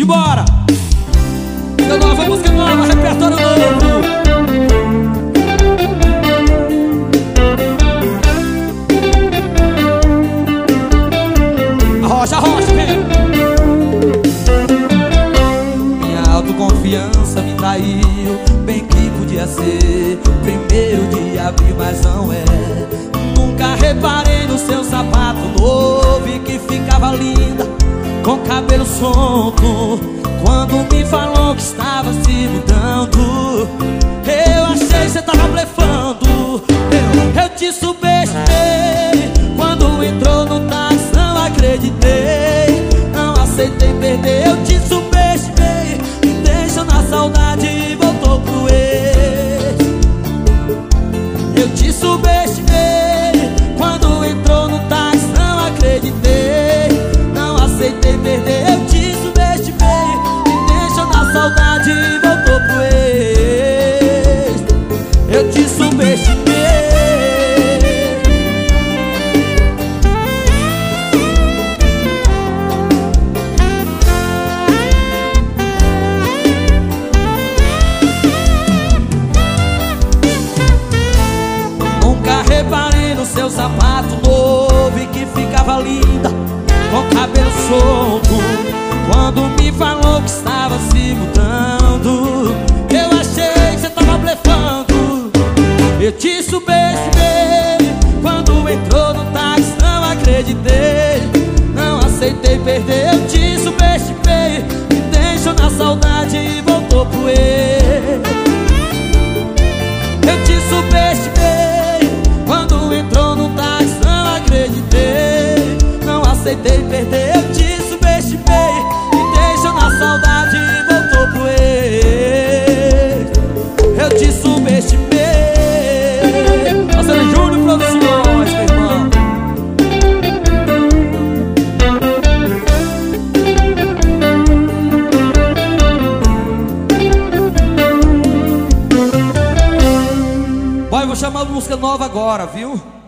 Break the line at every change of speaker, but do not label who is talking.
Simbora! Música nova, música nova, repertório novo Arrocha, arrocha, vem! Minha autoconfiança me traiu Bem que podia ser Primeiro de abril, mas não é Nunca reparei no seu sapato novo E que cabelo solto Quando me falou que estava se mudando seu sapato novo e que ficava linda com cabelo solto. Quando me falou que estava se mudando, eu achei que você tava blefando. Eu te subestimei quando entrou no táxi, não acreditei. Não aceitei perder, eu te subestimei. Me deixou na saudade e voltou pro ex. Eu te subestimei Aceitei perder Eu te subestimei Me deixou na saudade e voltou pro ex Eu te subestimei Marcelo Júnior Produções, meu irmão. Vai, vou chamar uma música nova agora, viu?